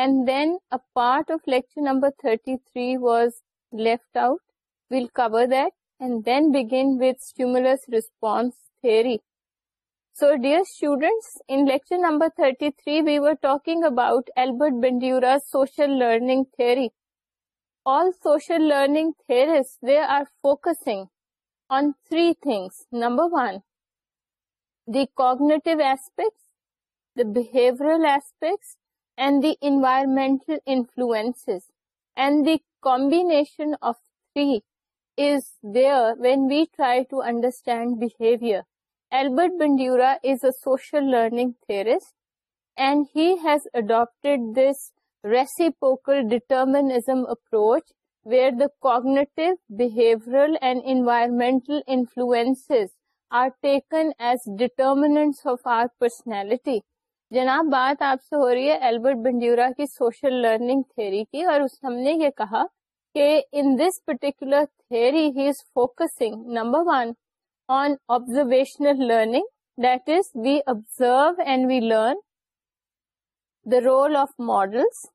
And then a part of lecture number 33 was left out. We'll cover that and then begin with stimulus response theory. So dear students, in lecture number 33, we were talking about Albert Bandura's social learning theory. All social learning theorists, they are focusing on three things. Number one, the cognitive aspects, the behavioral aspects, and the environmental influences, and the combination of three is there when we try to understand behavior. Albert Bandura is a social learning theorist, and he has adopted this reciprocal determinism approach where the cognitive, behavioral, and environmental influences are taken as determinants of our personality. جناب بات آپ سے ہو رہی ہے Albert Bandura کی social learning theory کی اور اس ہم نے یہ کہا کہ in this particular theory he is focusing number one on observational learning that is we observe and we learn the role of models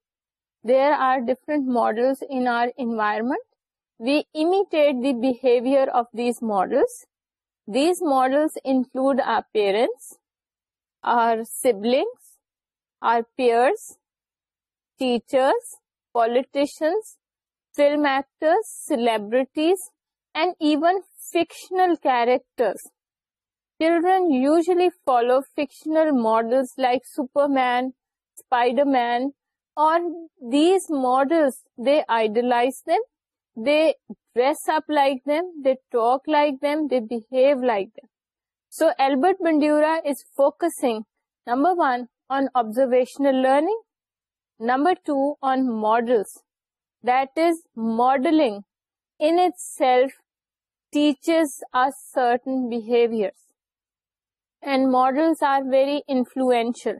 there are different models in our environment we imitate the behaviour of these models these models include our parents our siblings, our peers, teachers, politicians, film actors, celebrities, and even fictional characters. Children usually follow fictional models like Superman, Spider-Man, or these models, they idolize them, they dress up like them, they talk like them, they behave like them. So Albert Bandura is focusing number one on observational learning number two on models that is modelling self teachers are certain behaviour and models are very influential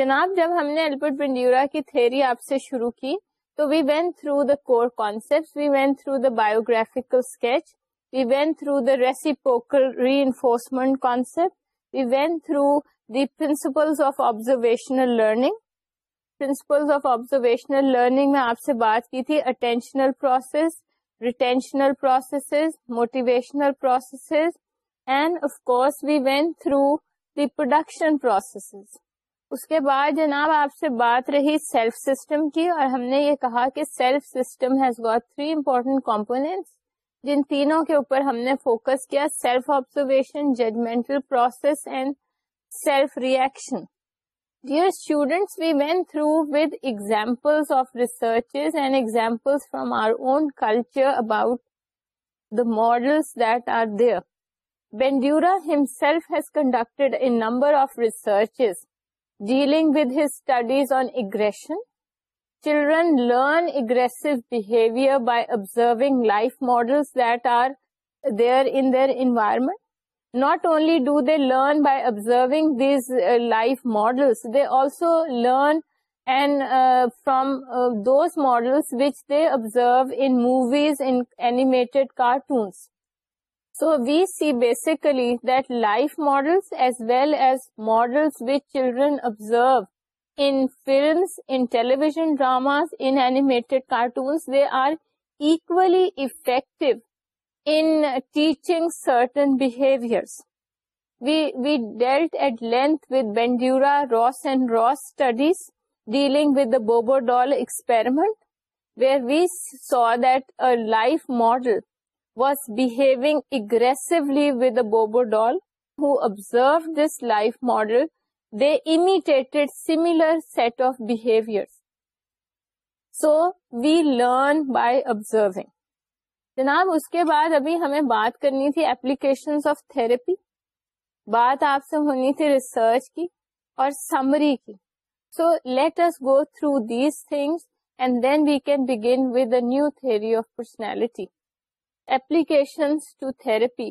جناب جب ہم نے Albert Bandura کی three آپ سے شروع کی تو we went through the concept we went through the biographical sketch we went through the reciprocal reinforcement concept we through through the principles of observational learning of of observational learning میں آپ سے بات کی تھی attentional process retentional processes motivational processes and course we went through the production processes اس کے بعد جناب آپ سے بات رہی سیلف سسٹم کی اور ہم نے یہ کہا کہ self system has got three important component جن تینوں کے اوپر ہم نے فوکس کیا self observation judgmental process and self reaction dear students we went through with example of research and example from our own culture about the models that are there Bandura himself has conducted a number of research dealing with his studies on aggression Children learn aggressive behavior by observing life models that are there in their environment. Not only do they learn by observing these uh, life models, they also learn and uh, from uh, those models which they observe in movies, in animated cartoons. So we see basically that life models as well as models which children observe in films, in television dramas, in animated cartoons, they are equally effective in teaching certain behaviors. We dealt at length with Bandura, Ross and Ross studies dealing with the Bobo doll experiment, where we saw that a life model was behaving aggressively with a Bobo doll who observed this life model set of behaviour so we learn by observe جناب اس کے بعد ابھی ہمیں بات کرنی تھی application of therapy بات آپ سے ہونی تھی ریسرچ کی اور سمری کی so let us go through these things and then we can begin with a new theory of personality application to therapy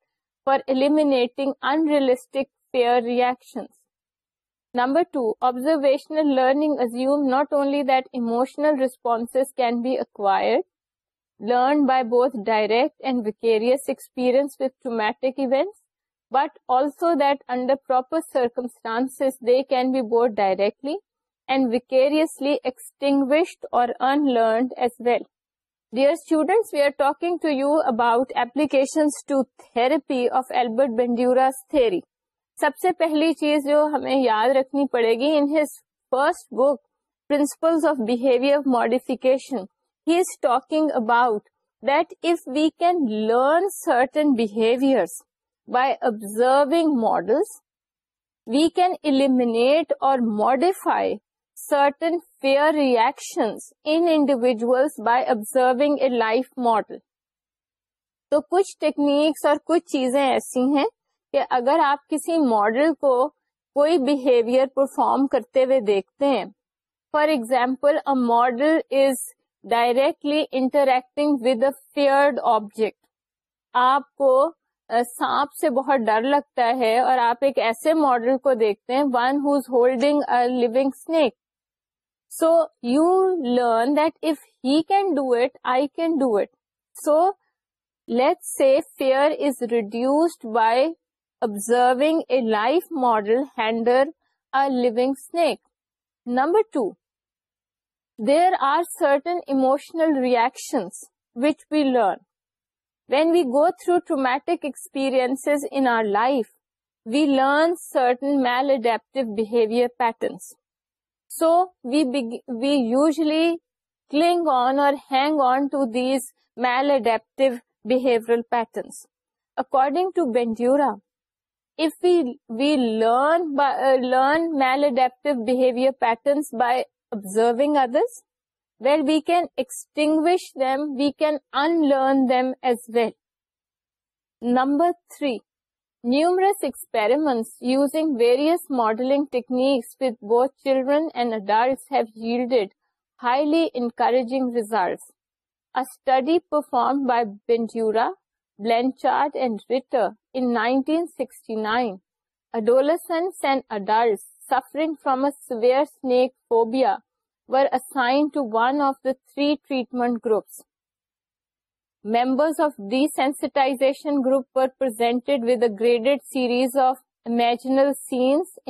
for eliminating unrealistic peer reactions. Number 2, observational learning assumes not only that emotional responses can be acquired, learned by both direct and vicarious experience with traumatic events, but also that under proper circumstances they can be both directly and vicariously extinguished or unlearned as well. Dear students to تھرپیٹری سب سے پہلی چیز جو ہمیں یاد رکھنی پڑے گی in his first book principle of behaviour modification he is talking about that if we can learn certain behaviour by observing models we can eliminate اور modify certain fear reactions individual by observing a life model تو کچھ techniques اور کچھ چیزیں ایسی ہیں کہ اگر آپ کسی ماڈل کو کوئی بہیویئر پرفارم کرتے ہوئے دیکھتے ہیں for example a model is directly interacting with a feared object آپ کو سانپ سے بہت ڈر لگتا ہے اور آپ ایک ایسے ماڈل کو دیکھتے ہیں one who's holding a living snake So you learn that if he can do it, I can do it. So let's say fear is reduced by observing a life model handle a living snake. Number 2, there are certain emotional reactions which we learn. When we go through traumatic experiences in our life, we learn certain maladaptive behavior patterns. So we usually cling on اور hang on to these maladaptive behavioural patterns according to Bandura if we we learn by, uh, learn maladaptive behavior patterns by observing others well we can extinguish them we can unlearn them as well number three suffering from اویئریا three treatment groups members of D سینسائز of امیجنلک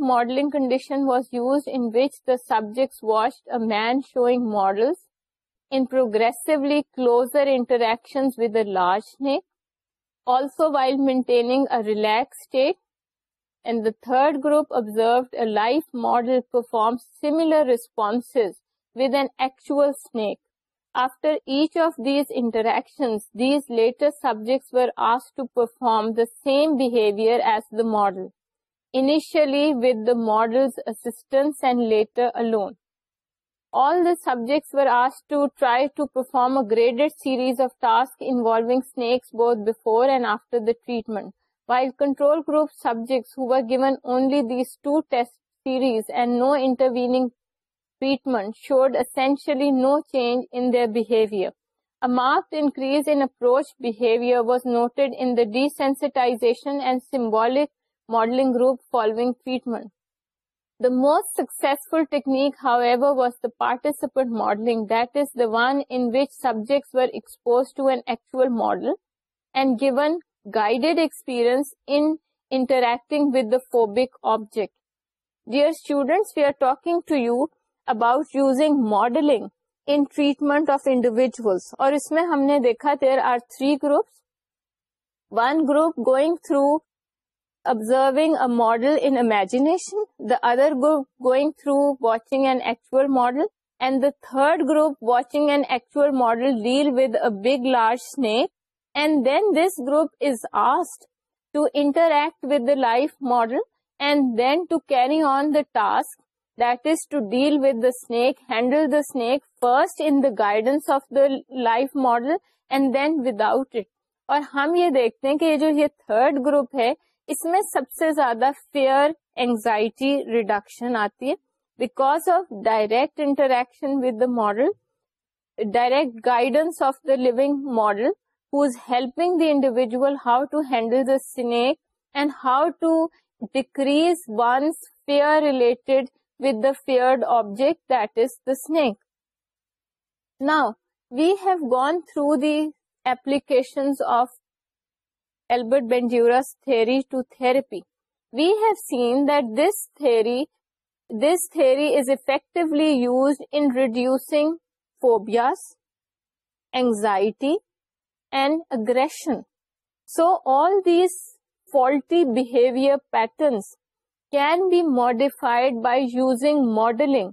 modelling condition was use انچیکٹ watched main showing models پروگر interaction also while maintaining relax and the third group observe life model perform similar response with an actual H of انٹرفارم the same behaviour as the model initially واڈل subject series of tasks before and after treatment most successful technique however was the participant modelling that is which subject model guided experience interacting with the phobic object dear student we are talking to you about using modelling in treatment of individuals اور اس میں ہم نے دیکھا there are three groups one group going through observing a model imagination the other group going through watching and actual model and the third group watching and actual model deal with a big large snake and then this group is asked to interact with life model and then to carry on the task اسلیک first in guidance of the life model and then without it اور ہم یہ دیکھتے ہیں کہ یہ جو یہ تھرڈ گروپ ہے اس میں سب سے زیادہ فیئر اینگزائٹی ریڈکشن آتی ہے because of direct interaction with the model direct guidance of the living model ہُزلپگل دایک and how to decrease relate وا فیئر ایپلیکیشن آف ایلبرٹ بیور theory to therapy we have seen that this theory this theory is effectively used in reducing phobias anxiety and aggression. So all these faulty behavior patterns can be modified by using modeling,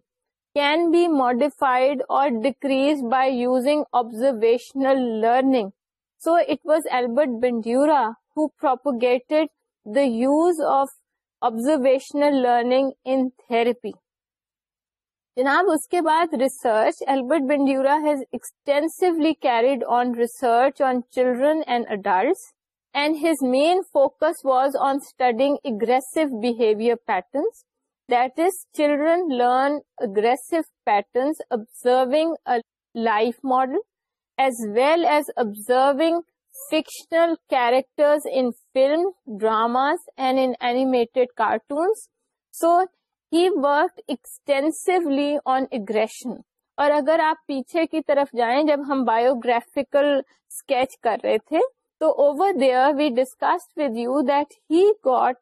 can be modified or decreased by using observational learning. So it was Albert Bandura who propagated the use of observational learning in therapy. جناب اس کے بعد research Albert Bandura has extensively carried on research on children and adults and his main focus was on studying aggressive behaviour patterns that is children learn aggressive patterns observing life model as well as observing fictional characters in film dramas and animated cartoons so he work on aggression اور اگر آپ پیچھے کی طرف جائیں جب ہم biographical sketch کر رہے تھے تو over there we discuss with you that he got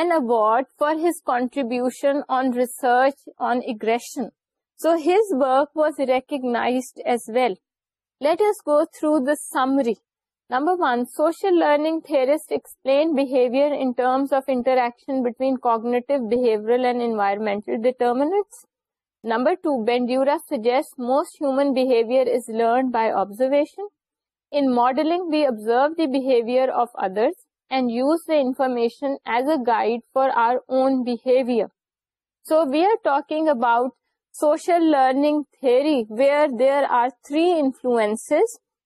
an award for his contribution on research on aggression. So his work was recognized as well let us go through the summary number one social learning as a guide for our own behaviour so we are talk about social learning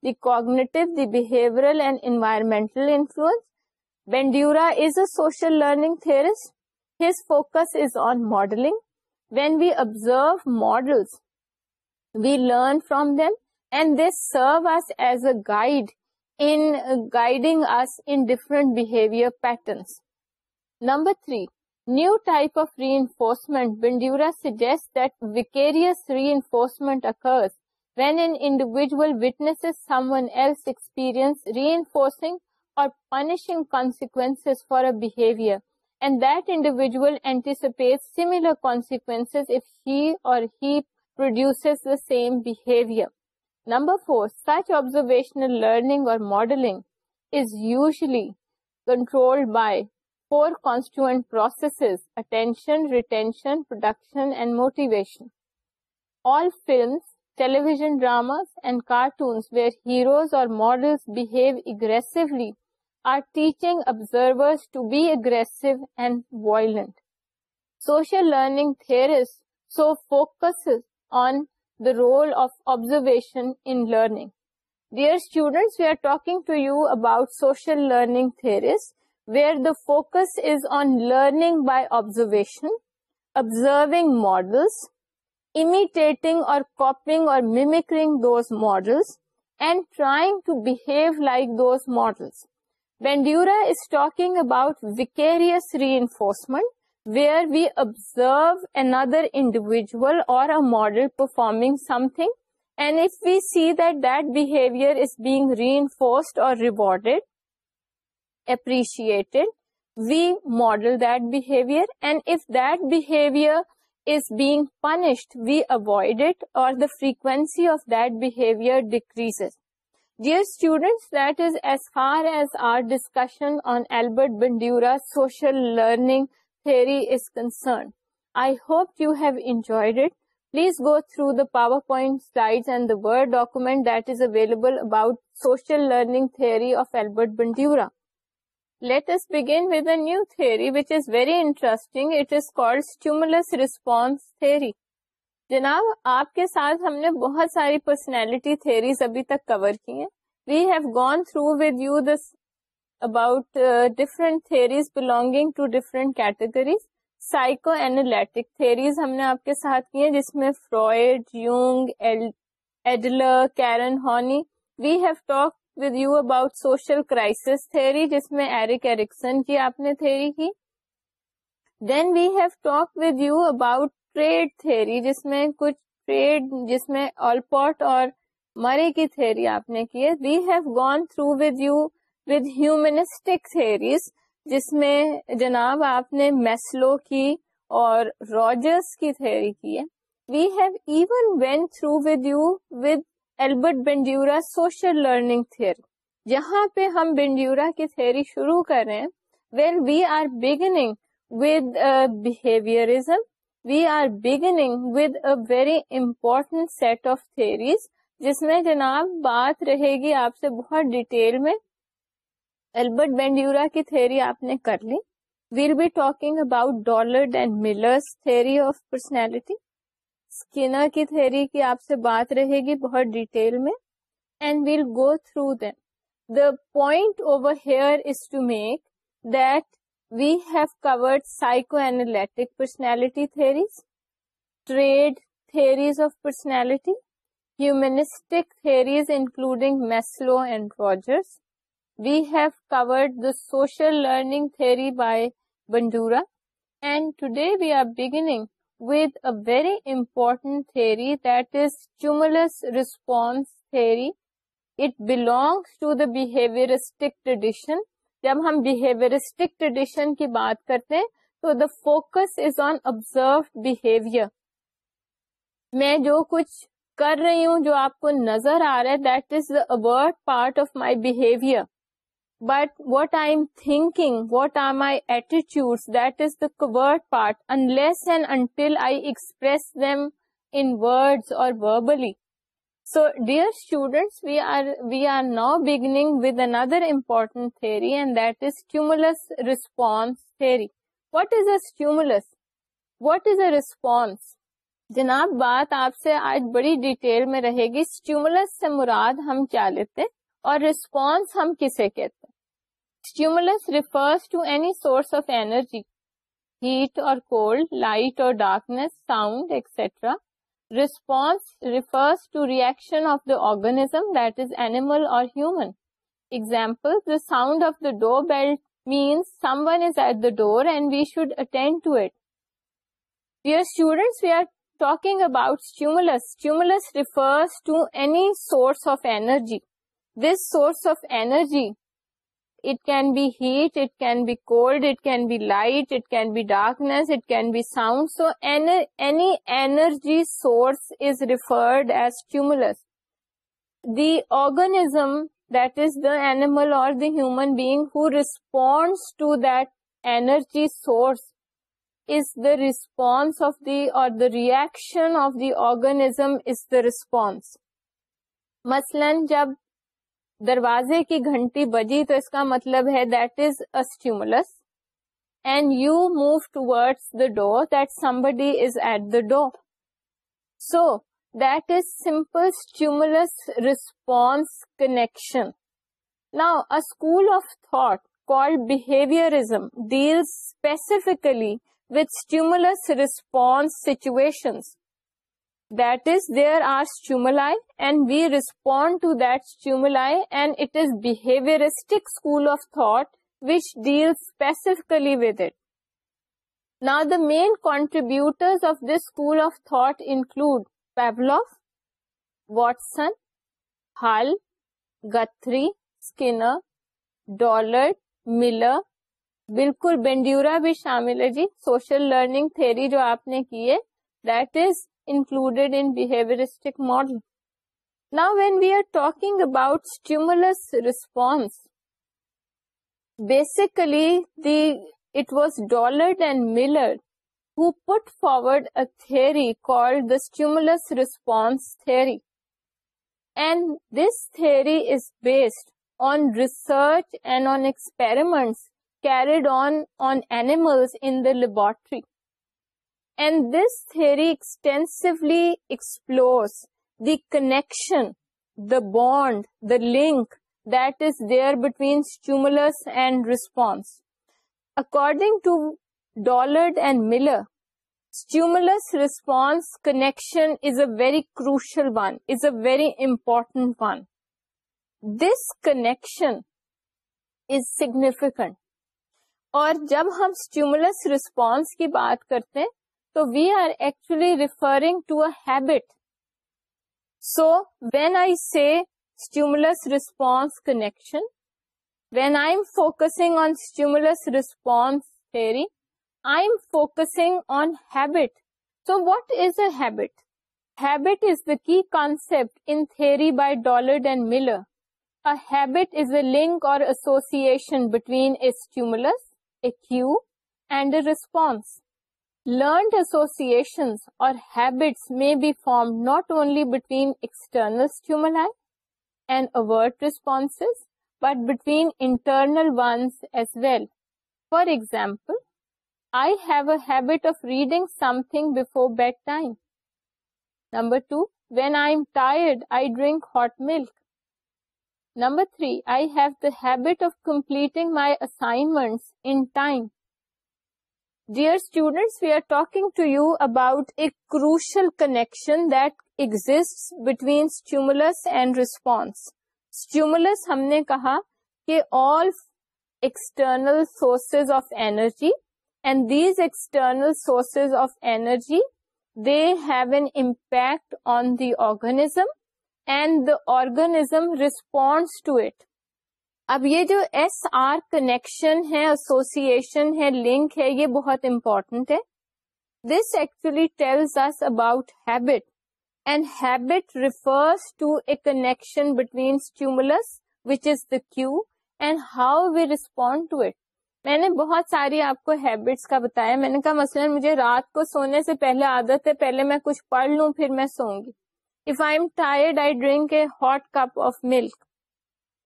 the کوگنیمنٹل learnings we we observe model we learn from them and these serve us as a guide guiding us different behaviour patterns number three new type of reinforcements vicarious reinforcement Uttar number four such observational learning اور modelling is usually control by four کانسٹو process attention retention production all films television dramas and cartoons where heroes or models behave aggressively are teaching observers to be aggressive and violent. Social learning theorists so focuses on the role of observation in learning. Dear students, we are talking to you about social learning theorists where the focus is on learning by observation, observing models, imitating اور model performing something and if we see that behaviour is being reinforced اور rewarded appreciate we model the behaviour and if the behaviour فریوینسیئر as our discussion social learning I hope you have enjoyed it please go through the PowerPoint and document that is available about social learning theory of Albert Bandura new theory جناب آپ کے ساتھ ہم نے about belonging to different categories psychoanalytic theories ہم نے آپ کے ساتھ کی ہیں جس میں Freud Jung Adler Karen Horney we have talk with you about social کرائسری جس میں ایرک ایرکسن کی آپ نے تھیری کی then we have talk with you about trait theory جس میں کچھ ٹریڈ جس میں آلپٹ اور مرے کی تھیری آپ نے کی ہے we have gone through with you with humanistic theories جس میں جناب آپ نے میسلو کی اور روجرس کی تھیری کی ہے we have even went through with you with Albert Bandura social learning یہاں پہ ہم بینڈیورا کی تھیئری شروع کر رہے ہیں well we are beginning with behaviourism we are beginning with a very important set of theories جس میں جناب بات رہے گی آپ سے بہت ڈیٹیل میں البرٹ بینڈیورا کی تھیئری آپ نے کر لی we'll be talking about Dollard and Miller's theory of personality Skinner کی تھیری کی آپ سے بات رہے گی بہت ڈیٹیل میں and we'll go through them the point over here is to make that we have covered psycho analytic personality theories trait theories of personality humanistic theories including Maslow and Rogers we have covered the social learning theory by Bandura and today we are beginning with a very important theory is چومس response تھے belongs to the behaviouristic tradition جب ہم behaviouristic tradition کی بات کرتے تو the focus is on observed behaviour میں جو کچھ کر رہی ہوں جو آپ کو نظر آ رہا ہے that is داڈ part of my behaviour but what I think what are my eighty آئیپریس now bugging with another امپورٹینٹری and that ازمولس ریسپانسری what is a what is a response جناب بات آپ سے آج بڑی ڈیٹیل میں رہے گی اسٹیومولس سے مراد ہم کیا لیتے اور ریسپونس ہم کسے کہتے ہیں stimulus refers to any source of energy heat اور کولڈ لائٹ اور darkness sound etcetera response refers to reaction of the organism that is animal اور human example the sound of the door belt means someone is at the door and we should attend to at your students we are talking stimulus refers to any source of energy this source of energy it can be heat it can be cold it can be light it can be darkness it can be sound so any energy source is referred as ٹیمس the organism دز دامل اور responds to the energy source is the response of the اور the reaction of the organism is the response مثلاً جب دروازے کی گھنٹی بجی تو اس کا مطلب ہے that is stimulus and you move towards the door that somebody is at the door so that is simple stimulus response connection now school of thought called behaviourism deals specifically with stimulus response situations main کانٹریبیسکول of thought include Pavlov Watson Hull Guthrie Dollard Miller بالکل Bandura بھی شامل ہے جی social learning theory جو آپ نے کی ہے دیٹ از نا when we are talk about response forward a thread the stimulus response theory this theory is based on research and on experiments carried on on animals in the laboratory and this theory extensively explore the connection the bond the link دز there between stimulus and response according to Dollard and Miller stimulus response connection is a very crucial one is a very important one this connection is significant اور جب ہم stimulus response کی بات کرتے So we are actually referring to a habit. So when I say stimulus-response connection, when I'm focusing on stimulus-response theory, I'm focusing on habit. So what is a habit? Habit is the key concept in theory by Dollard and Miller. A habit is a link or association between a stimulus, a cue, and a response. Learned associations اور habits میں habit of completing my assignments dear students we are talking to you about a crucial connection that اگزین stimulus and response stimulus ہم نے کہا کہ all external sources of energy and these external sources of energy they have an impact on the organism and the organism respond to it اب یہ جو S R connection ہے association ہے link ہے یہ بہت امپورٹنٹ ہے this actually tells us about habit habit and to a connection between stimulus which is the cue and how we respond to it میں نے بہت ساری آپ کو ہیبٹس کا بتایا میں نے کہا مثلا مجھے رات کو سونے سے پہلے عادت ہے پہلے میں کچھ پڑھ لوں پھر میں گی if I tired I drink cup of milk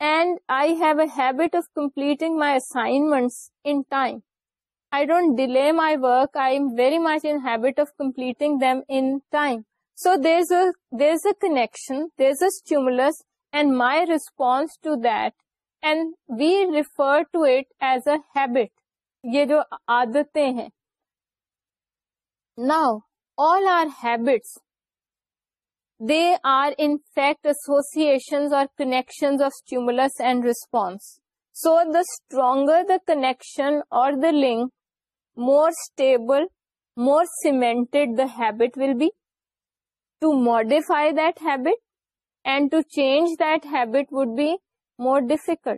and I have a of completing my assignment delay my work much of completing so there there is a connection there is a stimulus and my response to then we refer to it as a یہ جو آدتیں ہیں now all our habits They are in fact associations or connections of stimulus and response. So the stronger the connection or the link, more stable, more cemented the habit will be. To modify that habit and to change that habit would be more difficult.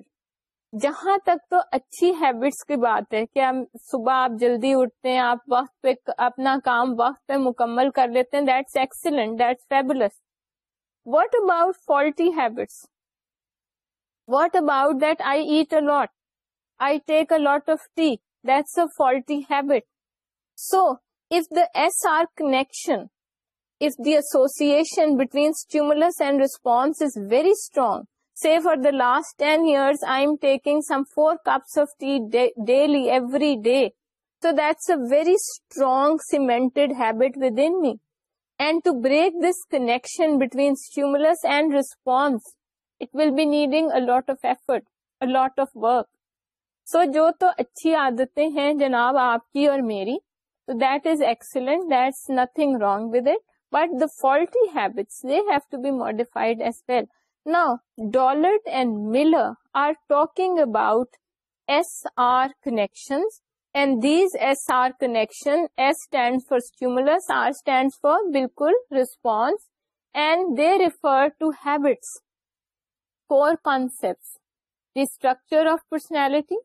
جہاں تک تو اچھی habits کی بات ہے کہ صبح آپ جلدی اٹھتے ہیں آپ وقت پہ اپنا کام وقت پہ مکمل کر لیتے ہیں that's excellent that's fabulous what about faulty habits what about that I eat a lot I take a lot of tea that's a faulty habit so if the S R connection association between stimulus and response is very strong say for the last 10 years I am taking some 4 cups of tea da daily every day. So that's a very strong cemented habit within me. And to break this connection between stimulus and response, it will be needing a lot of effort, a lot of work. So جو تو اچھی عادتیں ہیں جناب آپ کی اور میری تو that is excellent that's nothing wrong with it but the faulty habits they have to be modified as well Now, Dollard and Miller are talking about SR connections, and these SR connection, S stands for stimulus, R stands for bilkul response, and they refer to habits, four concepts: the structure of personality,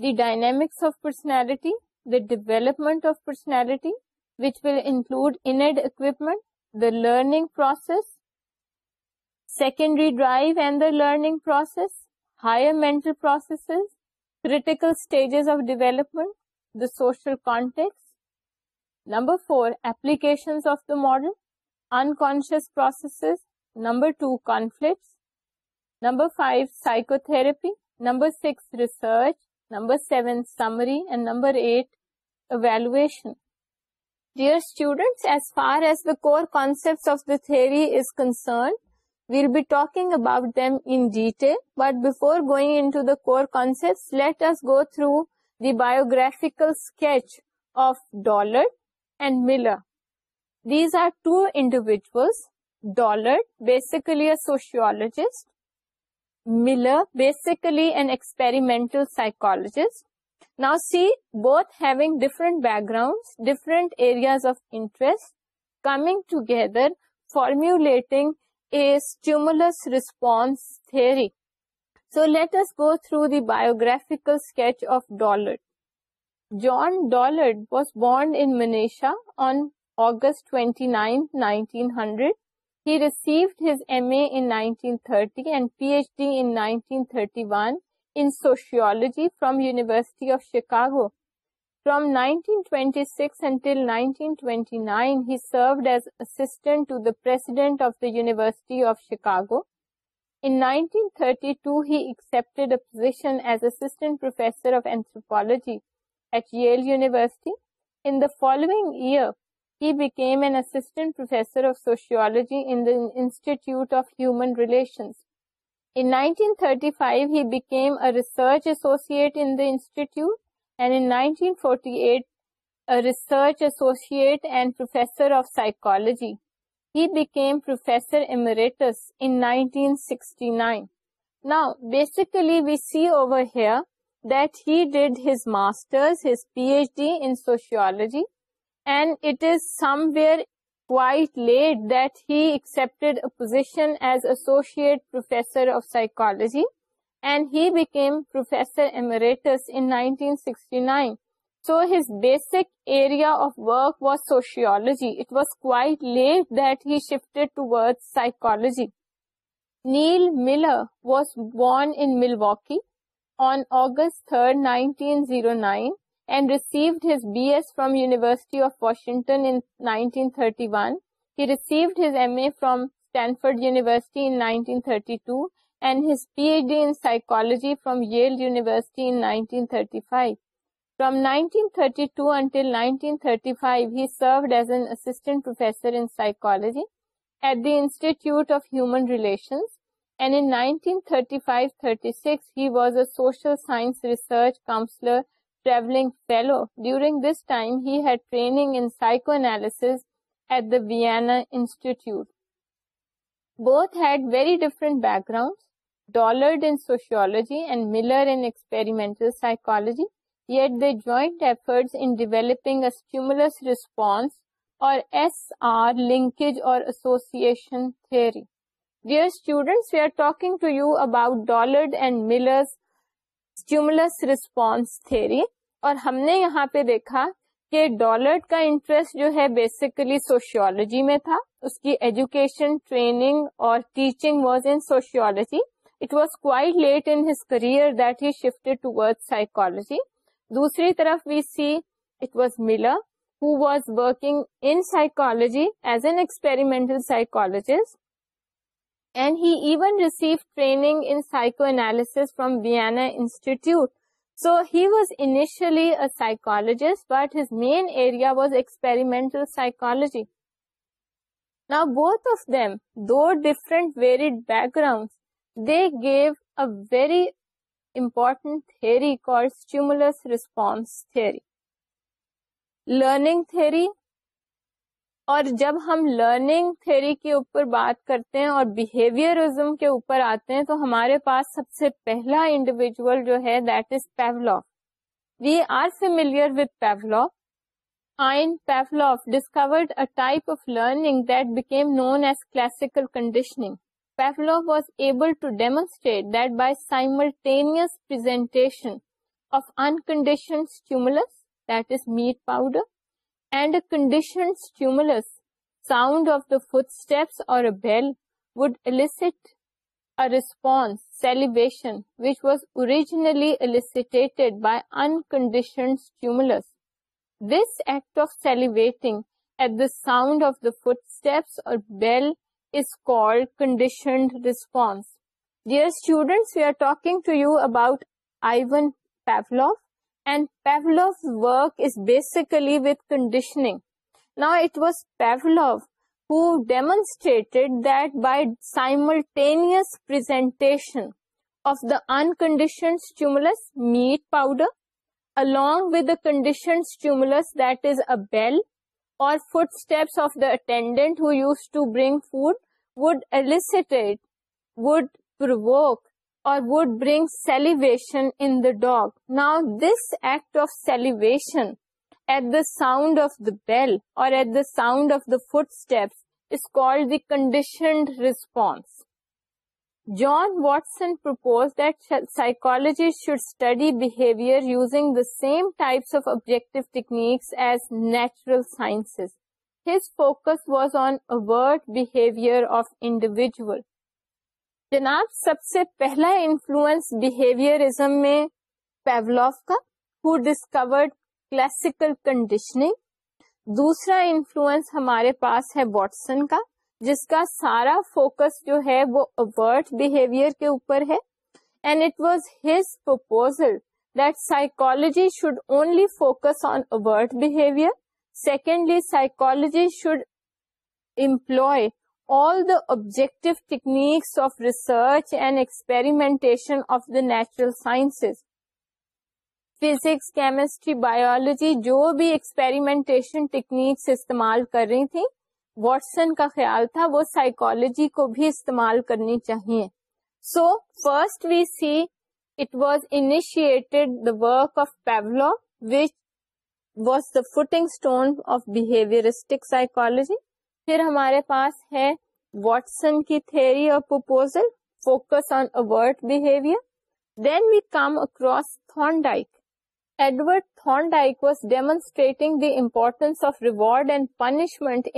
the dynamics of personality, the development of personality, which will include innate equipment, the learning process, secondary drive and the learning process, higher mental processes, critical stages of development, the social context. Number 4, applications of the model, unconscious processes. Number 2, conflicts. Number 5, psychotherapy. Number 6, research. Number 7, summary. And number 8, evaluation. Dear students, as far as the core concepts of the theory is concerned, We'll be talking about them in detail, but before going into the core concepts, let us go through the biographical sketch of Dollard and Miller. These are two individuals, Dollard, basically a sociologist, Miller, basically an experimental psychologist. Now see, both having different backgrounds, different areas of interest, coming together, formulating is stimulus response theory. So let us go through the biographical sketch of Dollard. John Dollard was born in Malaysia on August 29, 1900. He received his MA in 1930 and PhD in 1931 in sociology from University of Chicago. From 1926 until 1929, he served as assistant to the president of the University of Chicago. In 1932, he accepted a position as assistant professor of anthropology at Yale University. In the following year, he became an assistant professor of sociology in the Institute of Human Relations. In 1935, he became a research associate in the institute. جیڈ at somewhere white لیڈ that had اپنوسٹ professor of psychology and he became Professor Emeritus in 1969. So his basic area of work was sociology. It was quite late that he shifted towards psychology. Neil Miller was born in Milwaukee on August 3rd, 1909 and received his B.S. from University of Washington in 1931. He received his M.A. from Stanford University in 1932 and his P H D psychology from Yale University five from nineteen thirty five as an اسٹینٹر at the institute relation thirty five thirty سکسل science research counsellor travelling fellow during this time had training at the Vienna both had very different backgrounds Dollard in sociology and ملرسپیریمینٹل psychology yet the joint effort in developing response اور ہم نے یہاں پہ دیکھا کہ Dollard کا interest جو ہے بیسیکلی سوشیولوجی میں تھا اس کی ایجوکیشن ٹریننگ اور ٹیچنگ واز ان سوشیولوجی جی دوسری طرف we see was Miller who was working training analysis from Vienna institute so he was انشلیٹ but his main area was ایکسپیرمینٹلجی نا گوتھ آف دم دوری background they gave a very important theory called stimulus response theory. Learning theory اور جب ہم learning theory کے اوپر بات کرتے ہیں اور بہیویئرزم کے اوپر آتے ہیں تو ہمارے پاس سب سے پہلا انڈیویجل جو ہے that is Pavlov we are familiar with Pavlov Ivan Pavlov discovered type of learning that became known as classical conditioning response salivation which was اور footsteps unconditioned meat powder along و conditions that is اےل اور footsteps attendant food would ایل وک اور salivation dog now this act of salivation at the sound of the bell اور at داؤنڈ of the footsteps اس کو John Watson proposed that psychology should study behavior using the same types of objective techniques as natural sciences. His focus was on overt behavior of individual. جناب سب سے پہلا influence behaviourism میں Pavlov کا who discovered classical conditioning دوسرا influence ہمارے پاس ہے واٹسن کا جس کا سارا فوکس جو ہے وہ اوورٹ بہیویئر کے اوپر ہے and it was his proposal that psychology should only focus on overt behaviour secondly psychology should employ all the objective techniques of research and experimentation of the natural sciences. Physics, chemistry, biology, جو بھی experimentation techniques استعمال کر رہی تھیں Watson کا خیال تھا وہ سائیکولوجی کو بھی استعمال کرنی چاہیے so first we see it was initiated the work of Pavlov which was the footing stone of behaviouristic psychology پھر ہمارے پاس ہے واٹسن کی تھیری اور proposal focus on behaviour then we come across Edward the importance reward and punishment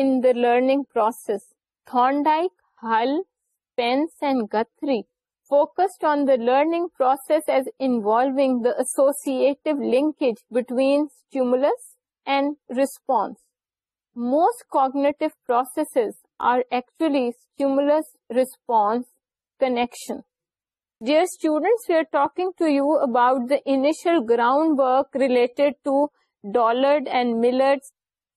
Guthrie focus on the learning process as انگ داسٹ linkage between stimulus and response most cognitive process are actually stimulus response connection you students we are talking to you Dollard ground Millard's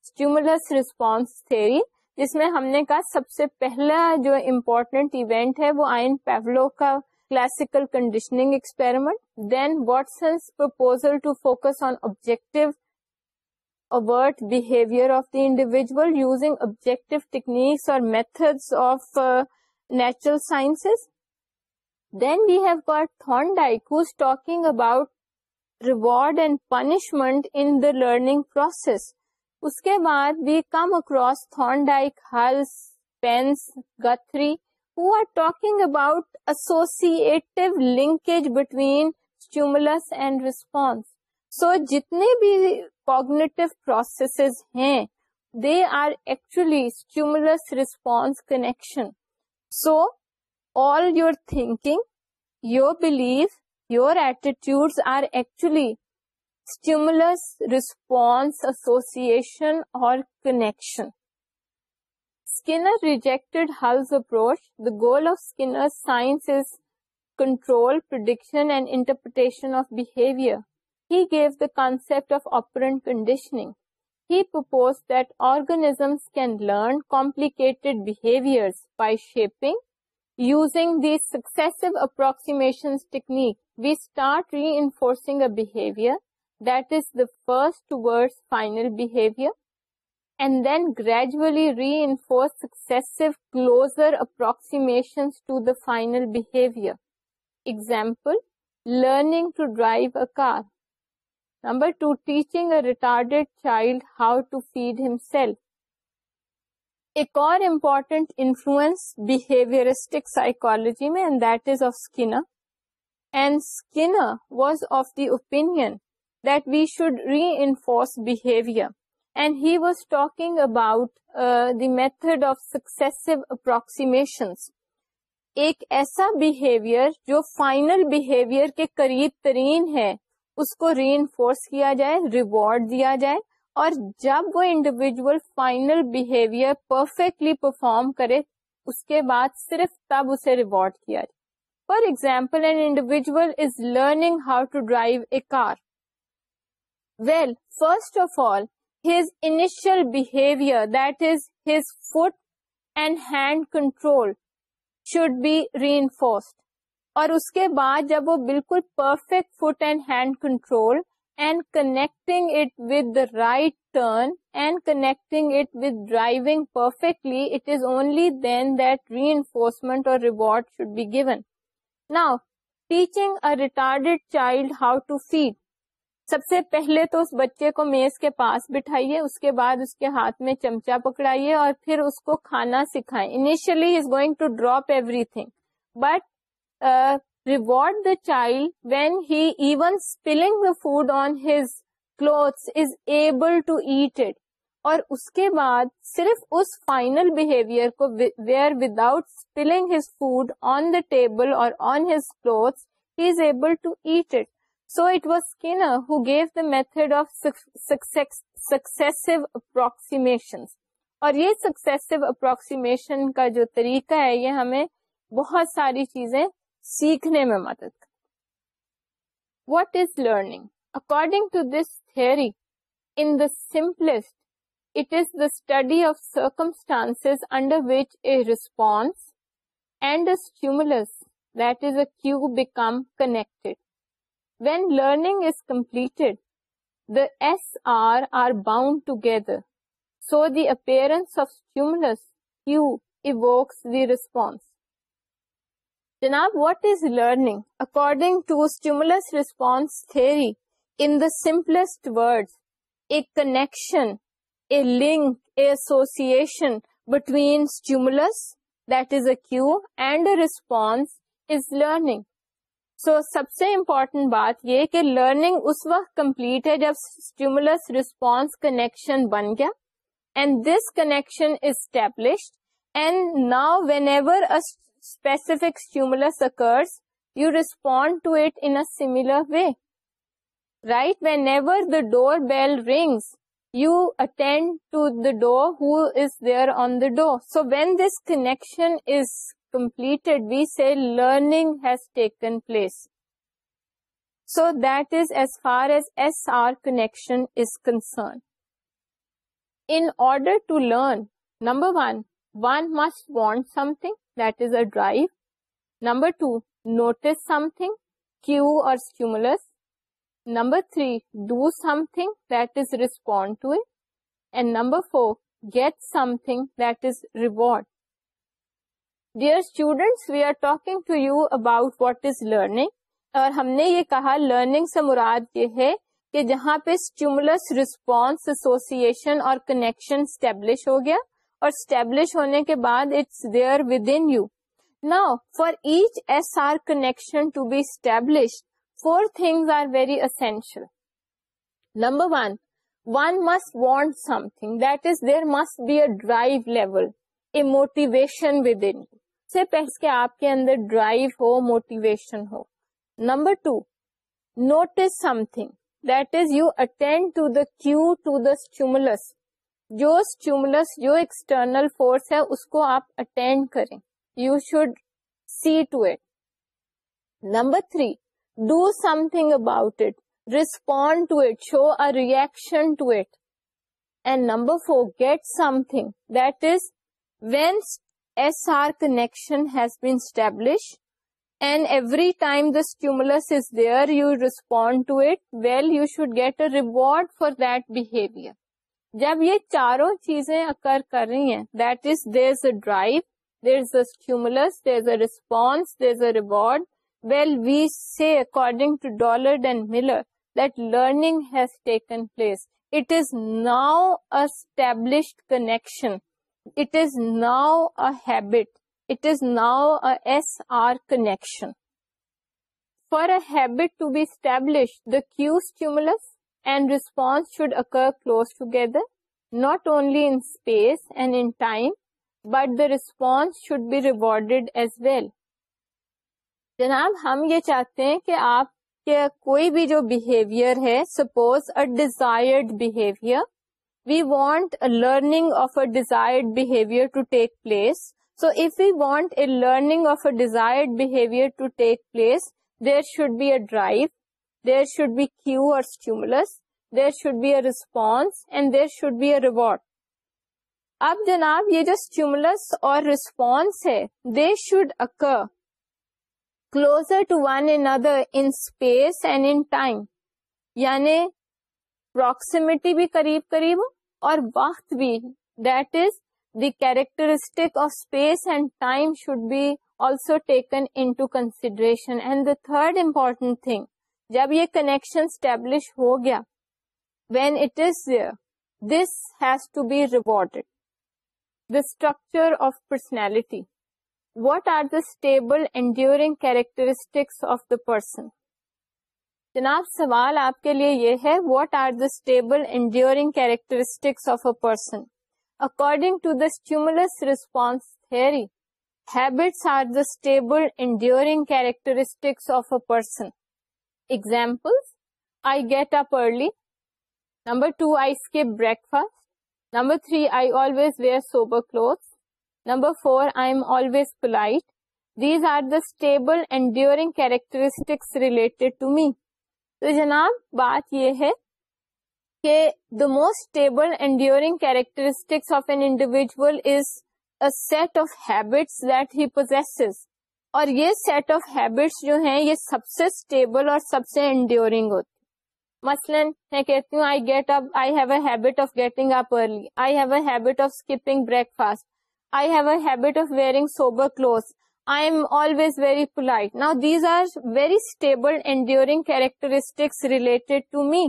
stimulus to theory. جس میں ہم نے کہا سب سے پہلا جو امپورٹنٹ ایونٹ ہے وہ آئن پیولو کا classical conditioning experiment then Watson's proposal to focus on objective overt behaviour of the individual using objective techniques اور method of natural sciences then we but Thorndike talking about reward and punishment Guthrie who are talking about associative linkage between stimulus and response so جتنے بھی cognitive processes ہیں they are actually stimulus response connection so all your thinking, your belief, your attitudes are actually stimulus, response, association or connection. Skinner rejected Hull's approach. The goal of Skinner's science is control, prediction and interpretation of behavior. He gave the concept of operant conditioning. He proposed that organisms can learn complicated behaviors by shaping Using the successive approximations technique, we start reinforcing a behavior that is the first towards final behavior, and then gradually reinforce successive closer approximations to the final behavior. Example, learning to drive a car. Number 2, teaching a retarded child how to feed himself. ایک اور important influence behaviouristic psychology میں and and that is of was of the opinion that we should reinforce behaviour and he was talking about the method of successive approximations ایک ایسا بہیویئر جو final behaviour کے قریب ترین ہے اس کو ری انفورس کیا جائے ریوارڈ دیا جائے اور جب وہ individual final behaviour perfectly perform کرے اس کے بعد صرف تب اسے ریوارڈ کیا جائے for example an individual is learning how to drive a car well first of all his initial behaviour that is his foot and hand control should be reinforced اور اس کے بعد جب وہ بالکل perfect foot and hand control and connecting right connecting perfectly then reinforcement اور reward should be teaching now teaching child how to feed سب سے پہلے تو اس بچے کو میز کے پاس بٹھائیے اس کے بعد اس کے ہاتھ میں چمچا پکڑائیے اور پھر اس کو کھانا سکھائیں initially is going to drop everything but reward the child when he even spilling the food on his cloth is able to eat it اور اس کے بعد صرف اس فائنل بہیویئر کو where without spilling his food on the table اور on his cloth he is able to eat it so it was کی who gave the method of successive approximation اور یہ سکسیسو اپروکسیمیشن کا جو طریقہ ہے یہ ہمیں بہت ساری چیزیں سیکھنے میں مدد what is learning according to this three in simplest it is the study of circumstances under which a response and stimulus does a cue become connect when learning is complete the S R are bound together so the appearance of stimulus کی response جناب what is learning according to stimulus response theory in the simplest word a connection a a a link between stimulus that is Q and a response learning so سب سے important بات یہ کہ learning اس وقت complete ہے جب stimulus response connection بن گیا and this connection is established and now whenever specific stimulus occurs, you respond to it in a similar way, right? Whenever the doorbell rings, you attend to the door who is there on the door. So when this connection is completed, we say learning has taken place. So that is as far as SR connection is concerned. In order to learn, number one, one must want something. Drive number two notice something cue اور get something that is reward dear students we are talking to you about what is learning اور ہم نے یہ کہا learning مراد یہ ہے کہ جہاں پہ اسٹیومولس ریسپانس ایسوسیشن اور کنیکشن اسٹیبلش ہو گیا اور اسٹیبلش ہونے کے بعد it's there within you now for H S R connection to be establish four things are very essential number one one must want something that is there must be a drive level a motivation within you سے پہلے کے آپ کے اندر drive ہو motivation ہو number two notice something that is you attend to the cue to the stimulus جو stimulus جو ایکسٹرنل فورس ہے اس کو آپ اٹینڈ کریں you should see to it number three do something about it respond to it show a reaction to it and number four get something that is when S R connection has been establish and every time the stimulus is there you respond to it well you should get a reward for that behaviour جب یہ چاروں چیزیں occur کر رہی ہیں that is there is a drive there is there is a response there is a reward well we see according to Dollard and Miller that learning has taken place it is now established connection it is now habit it is now S R connection for habit to be establish the cue cues response should occur close together not only in space and in time but the response should be recorded as well جناب ہم یہ چاہتے ہیں کہ آپ کے کوئی بھی جو بہیویئر ہے suppose a desired behaviour we want learning of a desired behaviour to take place so if you want a learning of a desired behaviour to take place there should be a drive there should be cue اور reward اب جناب یہ جو stimulus اور response ہے they should occur closer to one another in space and in time یعنی اپراکمیٹی بھی قریب قریب اور وقت بھی that is the characteristic of space and time should be also taken into consideration and the third important thing جب یہ connection establish ہو گیا when it is this has to be rewarded the structure of personality what are the stable characteristics of the person جناب سوال آپ کے لیے یہ ہے what are the stable enduring characteristics of a person according to the stimulus response three habits are the stable characteristics of a person breakfast number three I wear four I am always popular and during characteristics related to me تو جناب بات یہ ہے کہ the most stable and during characteristics اور یہ set of habits جو ہیں یہ سب سے اسٹیبل اور سب سے انڈیورنگ ہوتی مثلاً میں کہتی ہوں I get up I have a habit of getting up early I have a habit of skipping breakfast I have a habit of wearing sober clothes I am always very popular these are very stable enduring characteristics related to me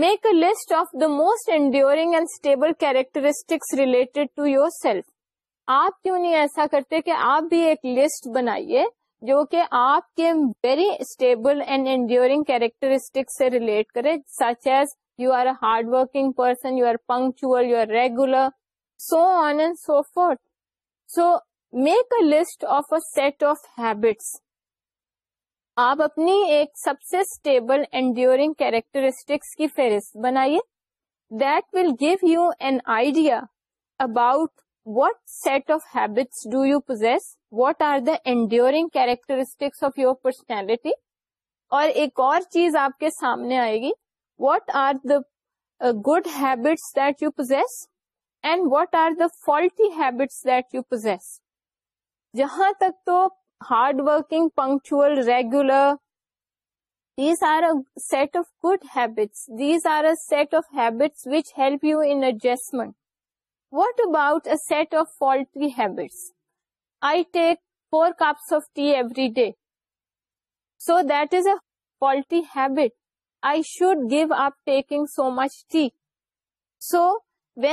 make a list of the most enduring and stable characteristics related to your self آپ کیوں نہیں ایسا کرتے کہ آپ بھی ایک list بنائیے جو کہ آپ کے very stable and enduring characteristic سے ریلیٹ کرے such as you are a hard working person you are punctual you are regular so on and so forth so make a list of a set of habits آپ اپنی ایک سب سے stable enduring characteristics کی فہرست بنائیے that will give you an idea about what set of habits do you possess? What are the enduring characteristics of your personality? اور ایک اور چیز آپ کے سامنے آئے گی what are the good habits that you possess and what are the faulty habits that you possess جہاں تک تو hard working punctual regular these are a set of good habit these are a set of habits which help you in adjustment what about of poultry ہیلٹری he we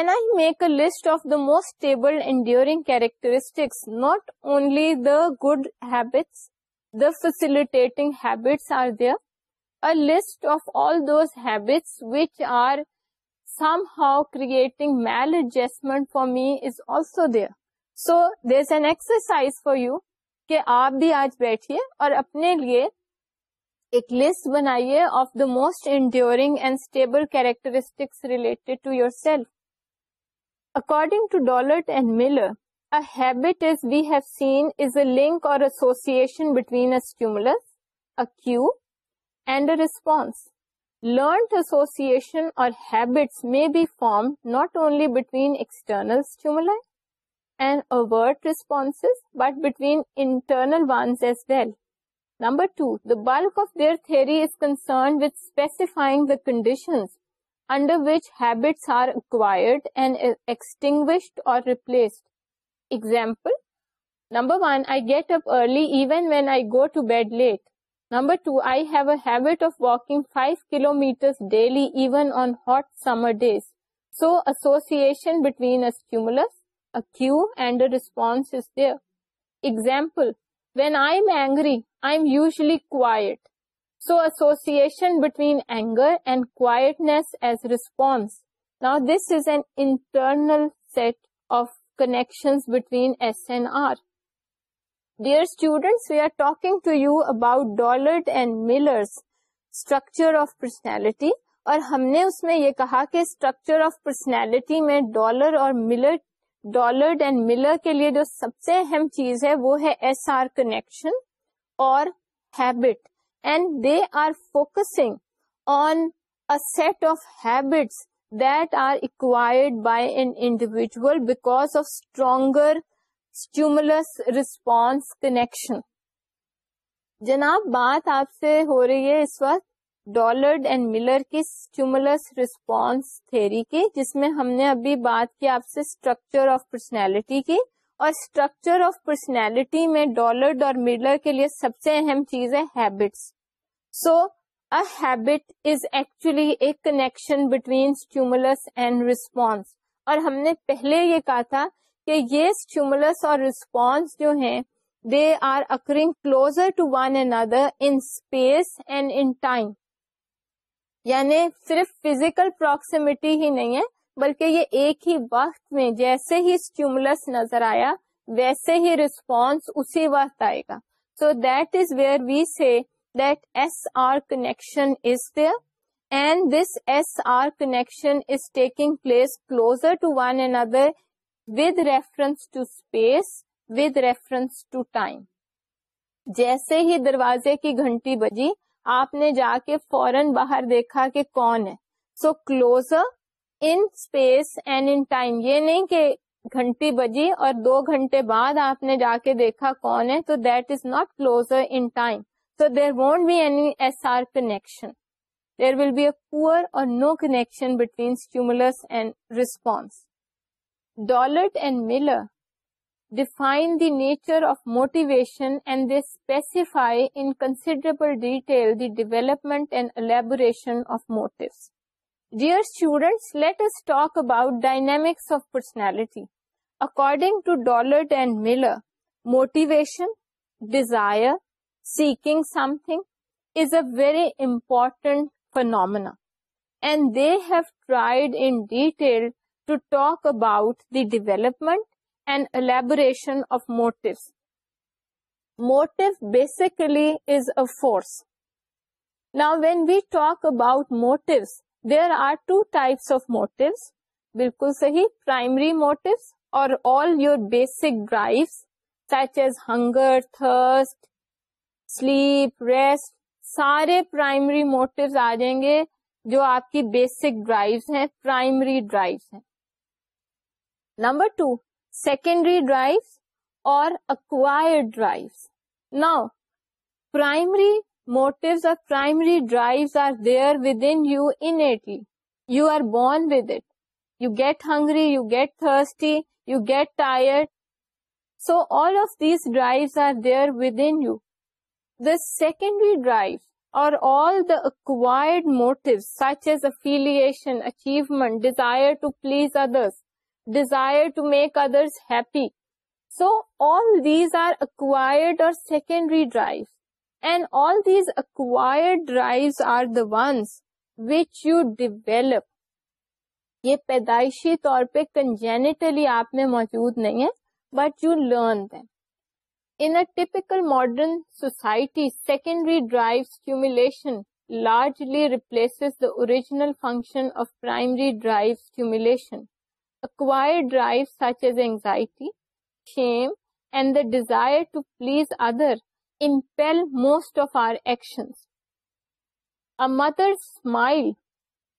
I mixed of the most enduring characteristics not only the good habits the facility which are somehow creating mile adjustment for میز also there so there an exercise for you کہ آپ بھی آج بیٹھیے اور اپنے لیے ایک لسٹ بنا the most endeavour characteristics related to your self according to Dollard and Miller is a link اور between its اکیو and a response learned ایسوسی not only bulk of their ویبرڈ اینڈ ایسٹنگ اور ریسپونس نا this is an internal set of connection between S S dear students we are talking to you about ڈالرکچر of personality اور ہم نے اس میں یہ کہا کہ اسٹرکچر آف پرسنالٹی میں ڈالر اور ملر ملر اینڈ کے لیے جو سب سے اہم چیز ہے وہ ہے ایس آر کنیکشن اور habit and they are focusing on a set of habits that are acquired by an individual because of stronger stimulus response connection جناب بات آپ سے ہو رہی ہے اس وقت ڈالرڈ اینڈ ملر کی اسٹیومولس ریسپونس تھیری کی جس میں ہم نے ابھی بات کی آپ سے اسٹرکچر آف پرسنالٹی کی اور اسٹرکچر آف پرسنالٹی میں ڈالرڈ اور ملر کے لیے سب سے اہم چیز ہے habits so a habit is actually a connection between stimulus and response اور ہم نے پہلے یہ کہا تھا کہ یہ اسٹیومولس اور رسپانس جو ہے they are occurring closer to one other in space and in time یعنی صرف فزیکل اپروکسمیٹی ہی نہیں ہے بلکہ یہ ایک ہی وقت میں جیسے ہی اسٹیومولس نظر آیا ویسے ہی ریسپونس اسی وقت آئے گا so that is where we see S R connection is there and this S R connection is taking place closer to one and other with reference to space with reference to time جیسے ہی دروازے کی گھنٹی بجی آپ نے جا کے فورن باہر دیکھا کہ کون ہے سو کلوز ان ٹائم یہ نہیں کہ گھنٹی بجی اور دو گھنٹے بعد آپ نے جا کے دیکھا کون ہے تو that is not close in time so there won't be any S R connection there will be a poor or no connection between stimulus and response Dollart and Miller define the nature of motivation, and they specify in considerable detail the development and elaboration of motives. Dear students, let us talk about dynamics of personality. According to Dollart and Miller, motivation, desire, seeking something is a very important phenomena, and they have tried in detail to talk about the development and elaboration of motive motive basically is a force now when we talk about motives there are two types of motives بالکل صحیح primary motives or all your basic drives such as hunger thirst sleep rest سارے primary motives آ جائیں گے جو آپ کی basic drive ہیں پرائمری ڈرائیو ہیں نمبر ٹو سیکنڈری ڈرائیو اورگری you get thirsty you get tired so all of these drive are then you the secondary drive or all داڈ motive such as affiliation achievement desire to please others desire to make others happy. So all all these are acquired or secondary And these acquired drives are the ones which you develop. یہ پیدائشی طور پہ کنجینٹلی آپ میں موجود نہیں ہے but you learn then in typical modern society secondary drive کیومشن largely the original function of primary drive کیومشن acquired drives such as anxiety, shame, and the desire to please others impel most of our actions. A mother's smile,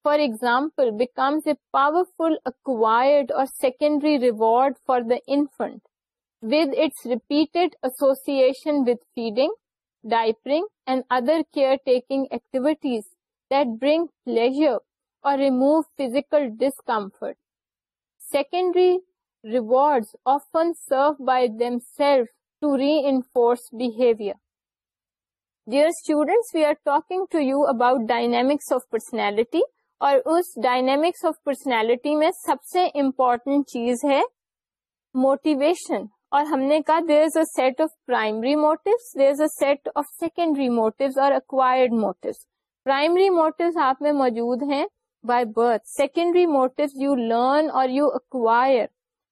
for example, becomes a powerful acquired or secondary reward for the infant with its repeated association with feeding, diapering, and other caretaking activities that bring pleasure or remove physical discomfort. Secondary rewards often serve by them self to reinforce behaviour dear students we are talking to you about dynamics of personality اور اس dynamics of personality میں سب سے important چیز ہے motivation اور ہم نے کہا there is a set of primary motive there is a set of secondary motives اور اکوائرڈ موٹو پرائمری موٹوس آپ میں موجود ہیں by birth. Secondary motives you learn or you acquire.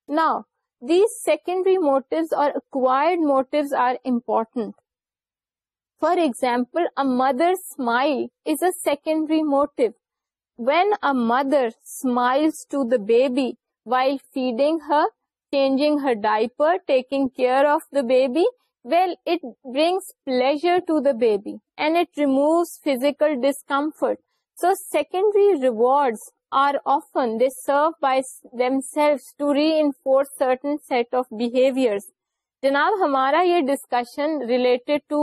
Now, these secondary motives or acquired motives are important. For example, a mother's smile is a secondary motive. When a mother smiles to the baby while feeding her, changing her diaper, taking care of the baby, well, it brings pleasure to the baby and it removes physical discomfort. So secondary reward are often serve بائیس جناب ہمارا یہ discussion relate to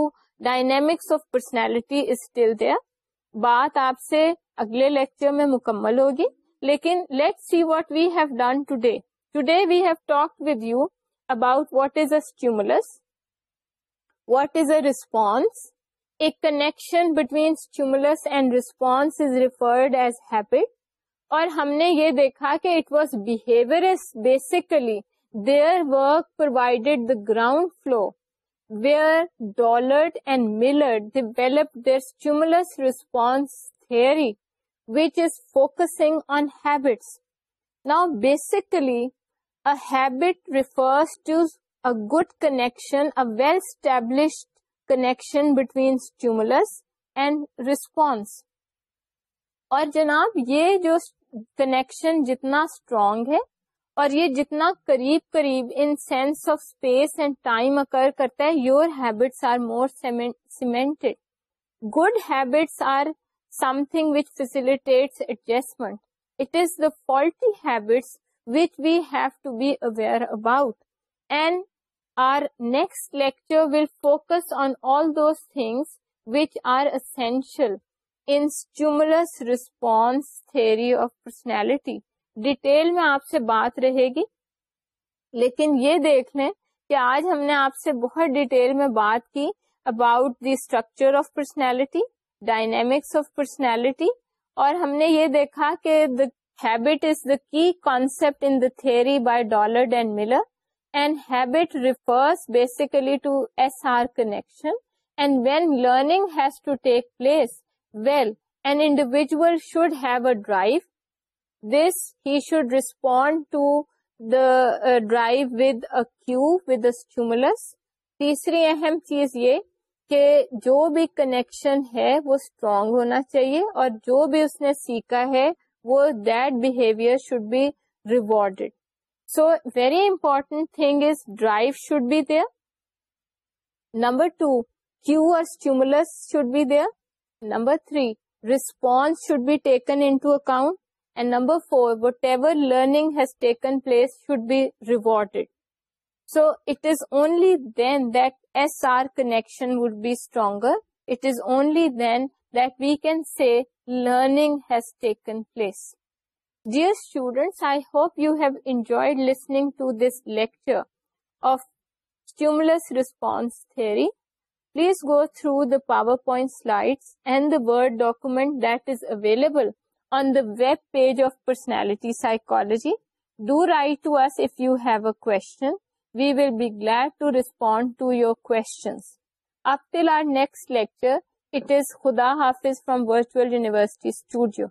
dynamics پرسنالٹیل بات آپ سے اگلے lecture میں مکمل ہوگی لیکن let see what we have done today today we have talk with you about what is are stimulus what is a response connection between S and response referred as habit اور ہم نے یہ دیکھا کہ it was behaviour there provided the ground floor where Dollard and Miller develop their stimulus response theory which is focusing on habits now basically habit refers to a good connection a well establish connection between stimulus and response اور جناب یہ جو connection جتنا strong ہے اور یہ جتنا قریب قریب in sense of space and time occur کرتا ہے your habits are more cement good habits are something which facilitates adjustment it is the faulty habits which we have to be aware about and next lecture will focus on all those things which are اسلومس response three of personality detail میں آپ سے بات رہے گی لیکن یہ دیکھ لیں کہ آج ہم نے آپ سے بہت ڈیٹیل میں بات کی about the structure of personality dynamics of personality اور ہم نے یہ دیکھا کہ the habit is the key concept in the theory by Dollard and Miller and habit refers basically to S R connection and when learning has to take place well and individual should have a drive this he should respond to the drive with with stimulus تیسری اہم چیز یہ کہ جو بھی connection ہے وہ strong ہونا چاہیے اور جو بھی اس نے سیکھا ہے وہ that behaviour should be rewarded So, very important thing is drive should be there. Number 2, cue or stimulus should be there. Number 3, response should be taken into account. And number 4, whatever learning has taken place should be rewarded. So, it is only then that SR connection would be stronger. It is only then that we can say learning has taken place. Please go through داڈ داڈ document that is available on the web page of personality psychology do write to us you have a call be glad to respond to your cause خدا حافظ from Virtual University studio